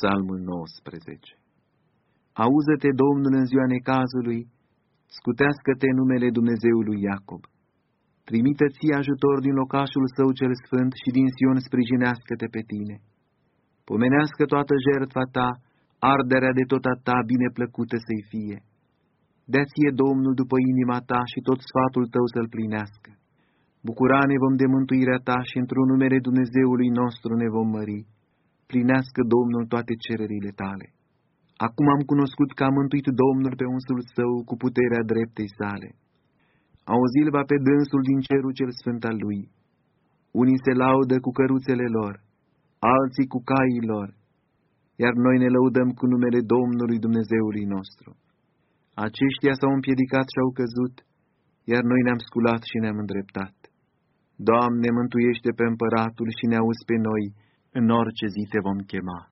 Psalmul 19 Auză-te, Domnul, în ziua necazului, scutească-te numele Dumnezeului Iacob. Trimită ție ajutor din locașul său cel sfânt și din Sion sprijinească-te pe tine. Pomenească toată jertfa ta, arderea de tot a ta bine plăcută să-i fie. Dea ție Domnul după inima ta și tot sfatul tău să-l plinească. Bucura ne vom de mântuirea ta și într-un numele Dumnezeului nostru ne vom mări. Plinească Domnul toate cererile tale. Acum am cunoscut că am mântuit Domnul pe unsul său cu puterea dreptei sale. Auzil va pe dânsul din cerul cel sfânt al lui. Unii se laudă cu căruțele lor, alții cu caii lor, iar noi ne lăudăm cu numele Domnului Dumnezeului nostru. Aceștia s-au împiedicat și au căzut, iar noi ne-am sculat și ne-am îndreptat. Doamne, mântuiește pe împăratul și ne auzi pe noi, în orice zi te vom chema.